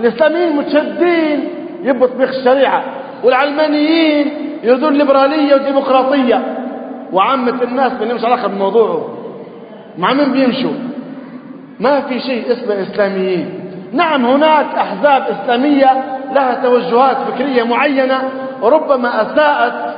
الإسلاميين متشدين يبوا تطبيق الشريعة. والعلمانيين يريدون ليبرالية وديمقراطية وعامة الناس ما لهمش علاقة بموضوعه مع مين بيمشوا؟ ما في شيء اسمه إسلاميين. نعم هناك أحزاب إسلامية لها توجهات فكرية معينة ربما أساءت